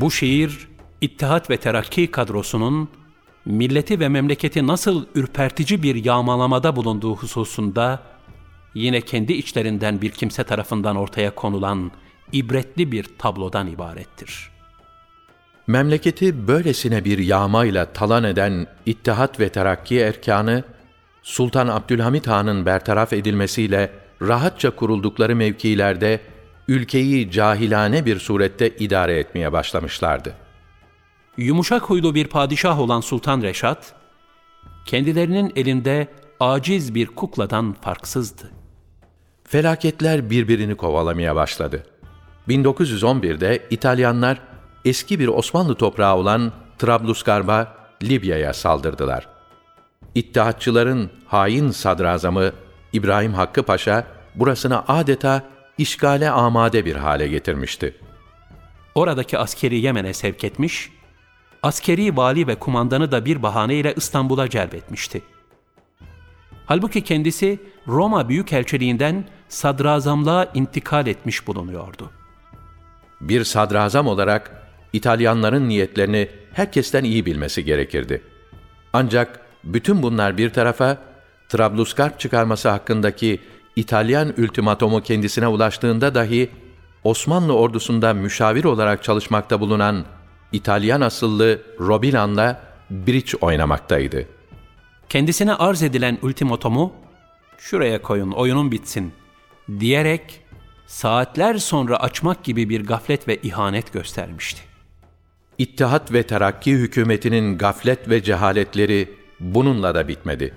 Bu şiir, İttihat ve Terakki kadrosunun milleti ve memleketi nasıl ürpertici bir yağmalamada bulunduğu hususunda yine kendi içlerinden bir kimse tarafından ortaya konulan ibretli bir tablodan ibarettir. Memleketi böylesine bir yağmayla talan eden İttihat ve Terakki erkanı, Sultan Abdülhamit Han'ın bertaraf edilmesiyle rahatça kuruldukları mevkilerde ülkeyi cahilane bir surette idare etmeye başlamışlardı. Yumuşak huylu bir padişah olan Sultan Reşat, kendilerinin elinde aciz bir kukladan farksızdı. Felaketler birbirini kovalamaya başladı. 1911'de İtalyanlar eski bir Osmanlı toprağı olan Trablusgarp'a, Libya'ya saldırdılar. İttihatçıların hain sadrazamı İbrahim Hakkı Paşa burasını adeta işgale amade bir hale getirmişti. Oradaki askeri Yemen'e sevk etmiş, askeri vali ve kumandanı da bir bahaneyle İstanbul'a celbetmişti. Halbuki kendisi Roma Büyükelçiliğinden sadrazamlığa intikal etmiş bulunuyordu. Bir sadrazam olarak İtalyanların niyetlerini herkesten iyi bilmesi gerekirdi. Ancak bütün bunlar bir tarafa, Trablusgarp çıkarması hakkındaki İtalyan ultimatomu kendisine ulaştığında dahi Osmanlı ordusunda müşavir olarak çalışmakta bulunan İtalyan asıllı Robilan'la bridge oynamaktaydı. Kendisine arz edilen ultimatomu, şuraya koyun oyunun bitsin diyerek saatler sonra açmak gibi bir gaflet ve ihanet göstermişti. İttihat ve Terakki hükümetinin gaflet ve cehaletleri bununla da bitmedi.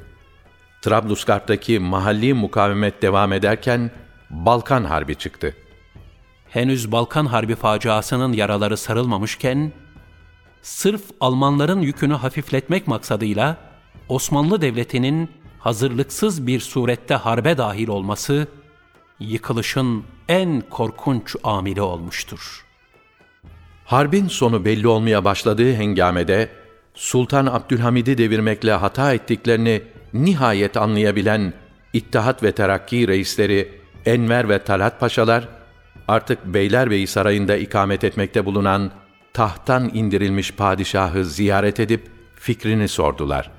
Trablusgarp'taki mahalli mukavemet devam ederken Balkan Harbi çıktı. Henüz Balkan Harbi faciasının yaraları sarılmamışken, sırf Almanların yükünü hafifletmek maksadıyla Osmanlı Devleti'nin hazırlıksız bir surette harbe dahil olması, yıkılışın en korkunç amili olmuştur. Harbin sonu belli olmaya başladığı hengamede, Sultan Abdülhamid'i devirmekle hata ettiklerini nihayet anlayabilen İttihat ve Terakki reisleri Enver ve Talat Paşalar, artık Beylerbeyi Sarayı'nda ikamet etmekte bulunan tahttan indirilmiş padişahı ziyaret edip fikrini sordular.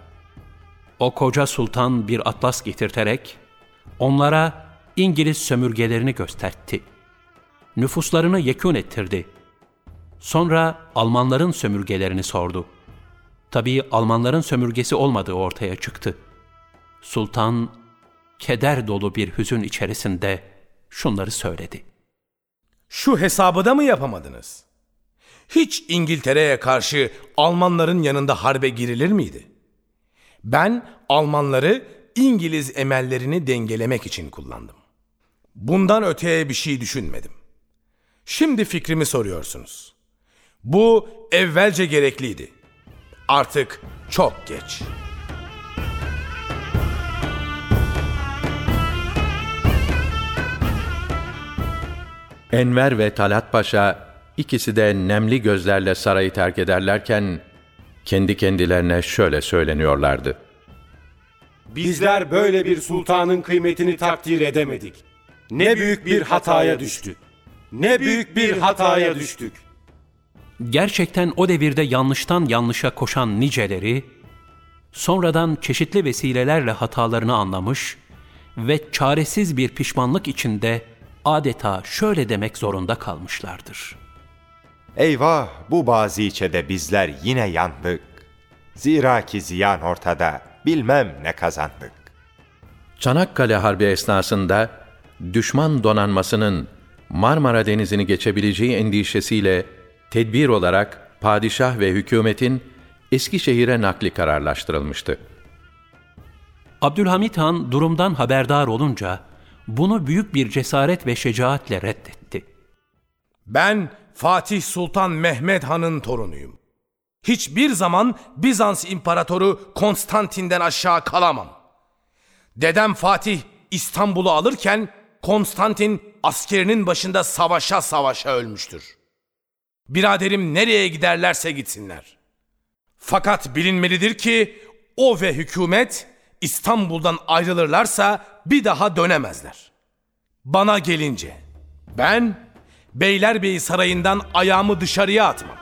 O koca sultan bir atlas getirterek onlara İngiliz sömürgelerini gösterdi. Nüfuslarını yekûn ettirdi. Sonra Almanların sömürgelerini sordu. Tabii Almanların sömürgesi olmadığı ortaya çıktı. Sultan keder dolu bir hüzün içerisinde şunları söyledi. Şu hesabı da mı yapamadınız? Hiç İngiltere'ye karşı Almanların yanında harbe girilir miydi? Ben Almanları İngiliz emellerini dengelemek için kullandım. Bundan öteye bir şey düşünmedim. Şimdi fikrimi soruyorsunuz. Bu evvelce gerekliydi. Artık çok geç.'' Enver ve Talat Paşa ikisi de nemli gözlerle sarayı terk ederlerken kendi kendilerine şöyle söyleniyorlardı. Bizler böyle bir sultanın kıymetini takdir edemedik. Ne büyük bir hataya düştük. Ne büyük bir hataya düştük. Gerçekten o devirde yanlıştan yanlışa koşan niceleri, sonradan çeşitli vesilelerle hatalarını anlamış ve çaresiz bir pişmanlık içinde adeta şöyle demek zorunda kalmışlardır. Eyvah bu baziçede bizler yine yandık. Zira ki ziyan ortada bilmem ne kazandık. Çanakkale Harbi esnasında düşman donanmasının Marmara Denizi'ni geçebileceği endişesiyle tedbir olarak padişah ve hükümetin Eskişehir'e nakli kararlaştırılmıştı. Abdülhamit Han durumdan haberdar olunca bunu büyük bir cesaret ve şecaatle reddetti. Ben Fatih Sultan Mehmed Han'ın torunuyum. Hiçbir zaman Bizans İmparatoru Konstantin'den aşağı kalamam. Dedem Fatih İstanbul'u alırken Konstantin askerinin başında savaşa savaşa ölmüştür. Biraderim nereye giderlerse gitsinler. Fakat bilinmelidir ki o ve hükümet İstanbul'dan ayrılırlarsa bir daha dönemezler. Bana gelince ben Beylerbeyi Sarayı'ndan ayağımı dışarıya atmam.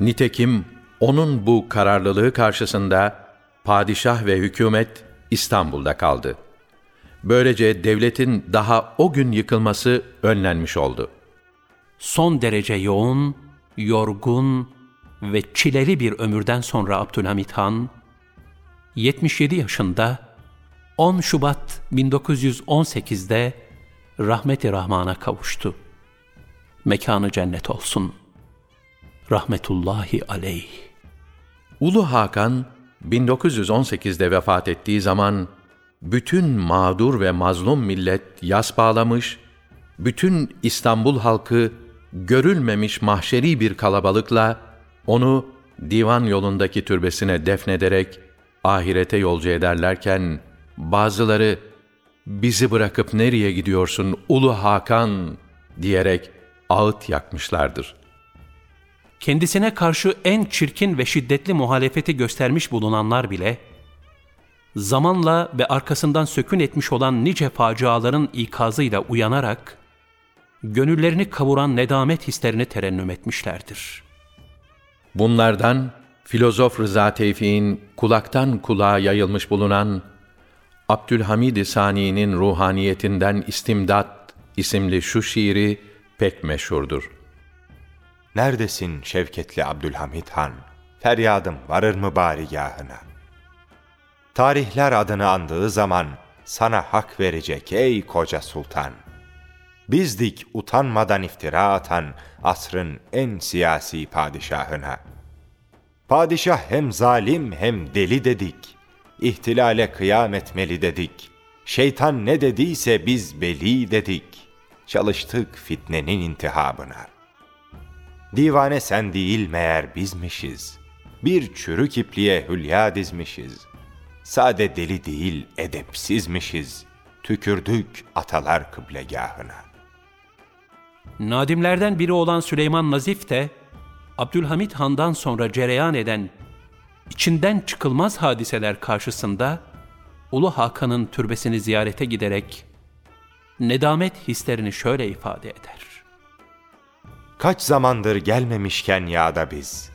Nitekim onun bu kararlılığı karşısında padişah ve hükümet İstanbul'da kaldı.'' Böylece devletin daha o gün yıkılması önlenmiş oldu. Son derece yoğun, yorgun ve çileli bir ömürden sonra Abdülhamit Han, 77 yaşında 10 Şubat 1918'de rahmeti Rahman'a kavuştu. Mekanı cennet olsun. Rahmetullahi aleyh. Ulu Hakan 1918'de vefat ettiği zaman bütün mağdur ve mazlum millet yas bağlamış, bütün İstanbul halkı görülmemiş mahşeri bir kalabalıkla onu divan yolundaki türbesine defnederek ahirete yolcu ederlerken bazıları bizi bırakıp nereye gidiyorsun Ulu Hakan diyerek ağıt yakmışlardır. Kendisine karşı en çirkin ve şiddetli muhalefeti göstermiş bulunanlar bile, zamanla ve arkasından sökün etmiş olan nice faciaların ikazıyla uyanarak, gönüllerini kavuran nedamet hislerini terennüm etmişlerdir. Bunlardan filozof Rıza Tevfik'in kulaktan kulağa yayılmış bulunan Abdülhamid Sani'nin ruhaniyetinden istimdat isimli şu şiiri pek meşhurdur. Neredesin şevketli Abdülhamid Han? Feryadım varır mı barigahına? Tarihler adını andığı zaman sana hak verecek ey koca sultan. Bizdik utanmadan iftira atan asrın en siyasi padişahına. Padişah hem zalim hem deli dedik. İhtilale kıyam etmeli dedik. Şeytan ne dediyse biz beli dedik. Çalıştık fitnenin intihabına. Divane sen değil meğer bizmişiz. Bir çürük ipliğe hülya dizmişiz. Sade deli değil edepsizmişiz. Tükürdük atalar kıblegahına. Nadimlerden biri olan Süleyman Nazif de, Abdülhamit Han'dan sonra cereyan eden içinden çıkılmaz hadiseler karşısında Ulu Hakan'ın türbesini ziyarete giderek nedamet hislerini şöyle ifade eder. Kaç zamandır gelmemişken yağda biz.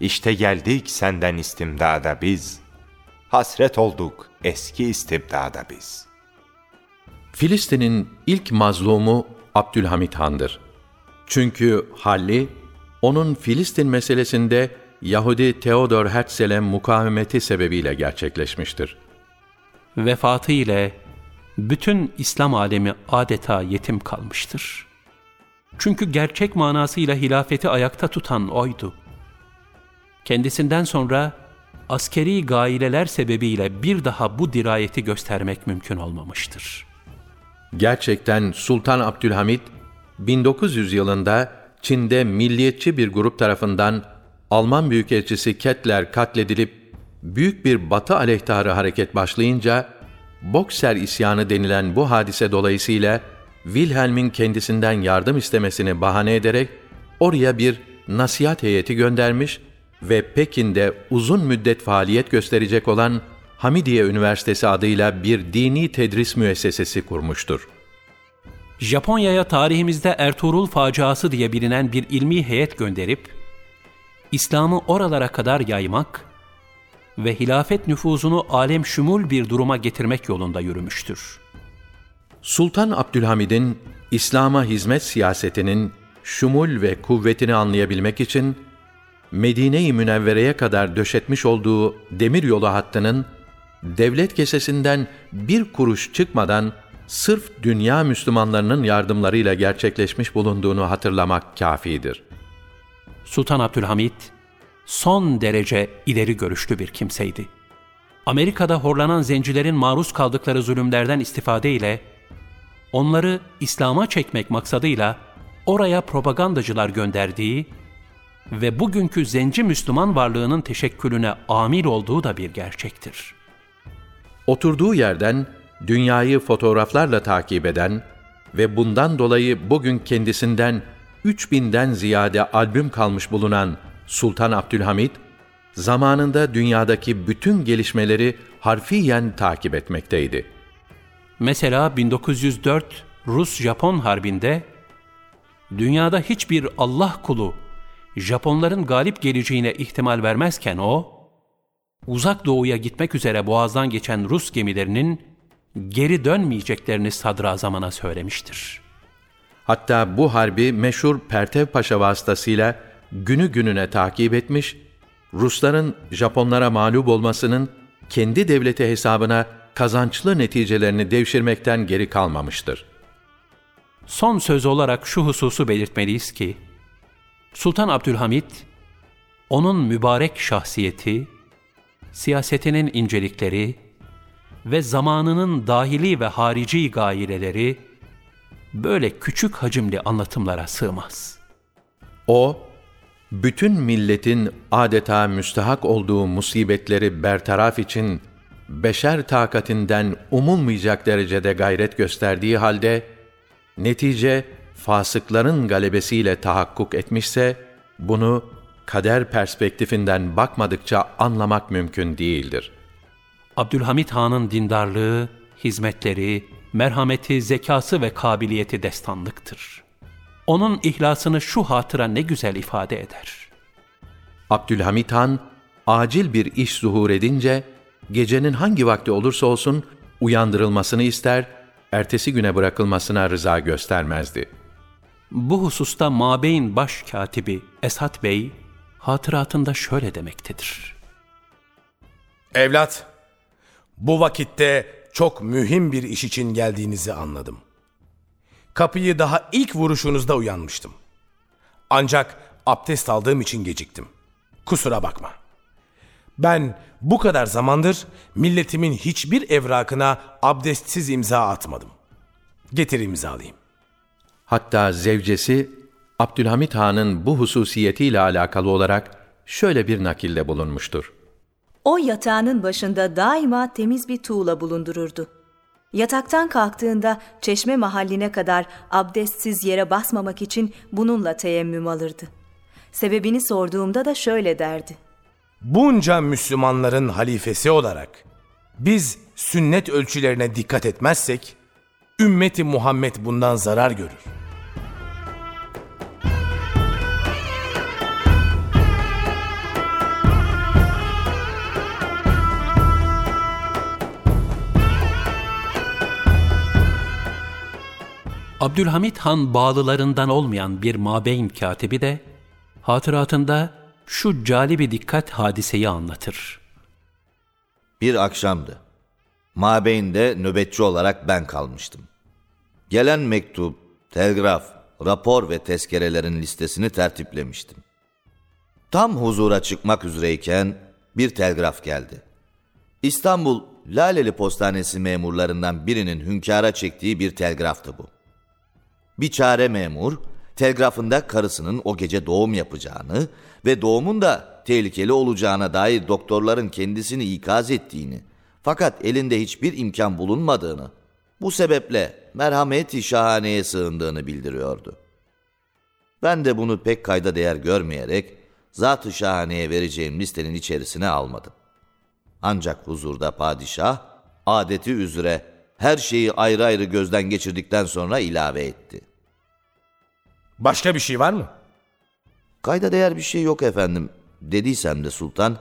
İşte geldik senden istimdada biz. Hasret olduk eski istibdada biz. Filistin'in ilk mazlumu Abdülhamit Han'dır. Çünkü halli, onun Filistin meselesinde Yahudi Theodor Herzl'e mukavemeti sebebiyle gerçekleşmiştir. Vefatı ile bütün İslam alemi adeta yetim kalmıştır. Çünkü gerçek manasıyla hilafeti ayakta tutan oydu. Kendisinden sonra askeri gaileler sebebiyle bir daha bu dirayeti göstermek mümkün olmamıştır. Gerçekten Sultan Abdülhamit 1900 yılında Çin'de milliyetçi bir grup tarafından Alman Büyükelçisi Kettler katledilip büyük bir batı aleyhtarı hareket başlayınca Bokser isyanı denilen bu hadise dolayısıyla Wilhelm'in kendisinden yardım istemesini bahane ederek oraya bir nasihat heyeti göndermiş ve Pekin'de uzun müddet faaliyet gösterecek olan Hamidiye Üniversitesi adıyla bir dini tedris müessesesi kurmuştur. Japonya'ya tarihimizde Ertuğrul faciası diye bilinen bir ilmi heyet gönderip, İslam'ı oralara kadar yaymak ve hilafet nüfuzunu alem şumul bir duruma getirmek yolunda yürümüştür. Sultan Abdülhamid'in İslam'a hizmet siyasetinin şumul ve kuvvetini anlayabilmek için Medine-i Münevvere'ye kadar döşetmiş olduğu demir yolu hattının devlet kesesinden bir kuruş çıkmadan sırf dünya Müslümanlarının yardımlarıyla gerçekleşmiş bulunduğunu hatırlamak kafidir. Sultan Abdülhamit son derece ileri görüşlü bir kimseydi. Amerika'da horlanan zencilerin maruz kaldıkları zulümlerden istifade ile onları İslam'a çekmek maksadıyla oraya propagandacılar gönderdiği ve bugünkü zenci Müslüman varlığının teşekkülüne amil olduğu da bir gerçektir. Oturduğu yerden dünyayı fotoğraflarla takip eden ve bundan dolayı bugün kendisinden 3000'den ziyade albüm kalmış bulunan Sultan Abdülhamit, zamanında dünyadaki bütün gelişmeleri harfiyen takip etmekteydi. Mesela 1904 Rus-Japon Harbi'nde dünyada hiçbir Allah kulu Japonların galip geleceğine ihtimal vermezken o, uzak doğuya gitmek üzere boğazdan geçen Rus gemilerinin geri dönmeyeceklerini sadrazamana söylemiştir. Hatta bu harbi meşhur Pertev Paşa vasıtasıyla günü gününe takip etmiş, Rusların Japonlara mağlup olmasının kendi devleti hesabına kazançlı neticelerini devşirmekten geri kalmamıştır. Son söz olarak şu hususu belirtmeliyiz ki, Sultan Abdülhamit, onun mübarek şahsiyeti, siyasetinin incelikleri ve zamanının dahili ve harici gayireleri böyle küçük hacimli anlatımlara sığmaz. O, bütün milletin adeta müstahak olduğu musibetleri bertaraf için beşer takatinden umulmayacak derecede gayret gösterdiği halde, netice fasıkların galebesiyle tahakkuk etmişse, bunu kader perspektifinden bakmadıkça anlamak mümkün değildir. Abdülhamit Han'ın dindarlığı, hizmetleri, merhameti, zekası ve kabiliyeti destanlıktır. Onun ihlasını şu hatıra ne güzel ifade eder. Abdülhamit Han, acil bir iş zuhur edince, gecenin hangi vakti olursa olsun uyandırılmasını ister, ertesi güne bırakılmasına rıza göstermezdi. Bu hususta Mabeyn baş katibi Esat Bey, hatıratında şöyle demektedir. Evlat, bu vakitte çok mühim bir iş için geldiğinizi anladım. Kapıyı daha ilk vuruşunuzda uyanmıştım. Ancak abdest aldığım için geciktim. Kusura bakma. Ben bu kadar zamandır milletimin hiçbir evrakına abdestsiz imza atmadım. Getir imzalayayım. Hatta zevcesi Abdülhamit Han'ın bu hususiyetiyle alakalı olarak şöyle bir nakilde bulunmuştur. O yatağının başında daima temiz bir tuğla bulundururdu. Yataktan kalktığında çeşme mahalline kadar abdestsiz yere basmamak için bununla teyemmüm alırdı. Sebebini sorduğumda da şöyle derdi. Bunca Müslümanların halifesi olarak biz sünnet ölçülerine dikkat etmezsek ümmeti Muhammed bundan zarar görür. Abdülhamit Han bağlılarından olmayan bir mabeyn katibi de hatıratında şu calibi dikkat hadiseyi anlatır. Bir akşamdı. Mabeyn'de nöbetçi olarak ben kalmıştım. Gelen mektup, telgraf, rapor ve tezkerelerin listesini tertiplemiştim. Tam huzura çıkmak üzereyken bir telgraf geldi. İstanbul Laleli Postanesi memurlarından birinin hünkâra çektiği bir telgraftı bu. Bir çare memur, telgrafında karısının o gece doğum yapacağını ve doğumun da tehlikeli olacağına dair doktorların kendisini ikaz ettiğini, fakat elinde hiçbir imkan bulunmadığını, bu sebeple merhameti şahaneye sığındığını bildiriyordu. Ben de bunu pek kayda değer görmeyerek, zat-ı şahaneye vereceğim listenin içerisine almadım. Ancak huzurda padişah, adeti üzere her şeyi ayrı ayrı gözden geçirdikten sonra ilave etti. Başka bir şey var mı? Kayda değer bir şey yok efendim, dediysem de sultan,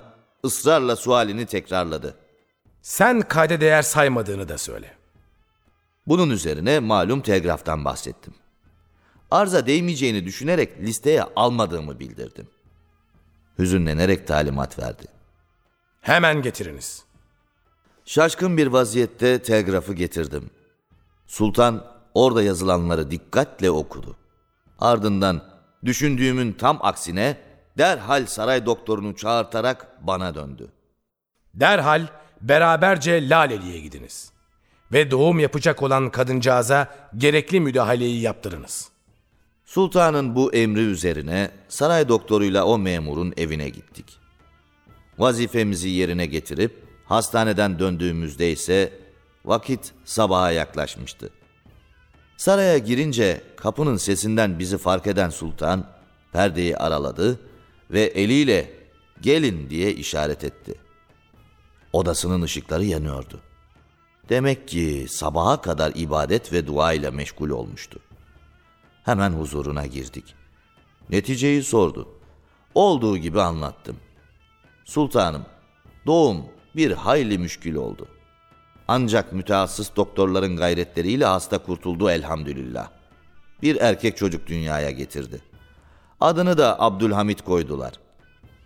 ısrarla sualini tekrarladı. Sen kayda değer saymadığını da söyle. Bunun üzerine malum telgraftan bahsettim. Arza değmeyeceğini düşünerek listeye almadığımı bildirdim. Hüzünlenerek talimat verdi. Hemen getiriniz. Şaşkın bir vaziyette telgrafı getirdim. Sultan orada yazılanları dikkatle okudu. Ardından düşündüğümün tam aksine derhal saray doktorunu çağırtarak bana döndü. Derhal beraberce Laleli'ye gidiniz. Ve doğum yapacak olan kadıncağıza gerekli müdahaleyi yaptırınız. Sultanın bu emri üzerine saray doktoruyla o memurun evine gittik. Vazifemizi yerine getirip hastaneden döndüğümüzde ise vakit sabaha yaklaşmıştı. Saraya girince kapının sesinden bizi fark eden sultan perdeyi araladı ve eliyle gelin diye işaret etti. Odasının ışıkları yanıyordu. Demek ki sabaha kadar ibadet ve dua ile meşgul olmuştu. Hemen huzuruna girdik. Neticeyi sordu. Olduğu gibi anlattım. Sultanım, doğum bir hayli müşkül oldu. Ancak mütehassıs doktorların gayretleriyle hasta kurtuldu elhamdülillah. Bir erkek çocuk dünyaya getirdi. Adını da Abdülhamit koydular.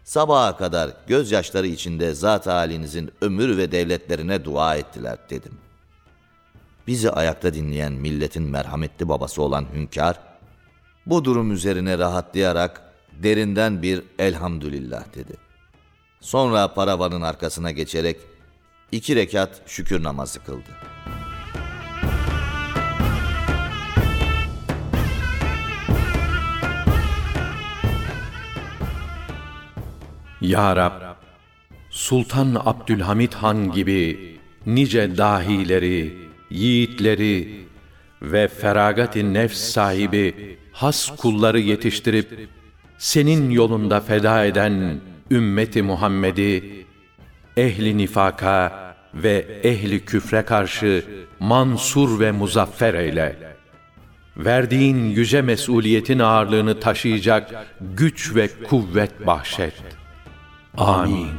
Sabaha kadar gözyaşları içinde zat halinizin ömür ve devletlerine dua ettiler dedim. Bizi ayakta dinleyen milletin merhametli babası olan hünkâr, bu durum üzerine rahatlayarak derinden bir elhamdülillah dedi. Sonra paravanın arkasına geçerek iki rekat şükür namazı kıldı. Ya Rab, Sultan Abdülhamit Han gibi nice dahileri, yiğitleri ve feragat-i nefs sahibi has kulları yetiştirip senin yolunda feda eden ümmeti Muhammed'i ehli nifaka ve ehli küfre karşı mansur ve muzaffer eyle. Verdiğin yüce mesuliyetin ağırlığını taşıyacak güç ve kuvvet bahşet. 阿明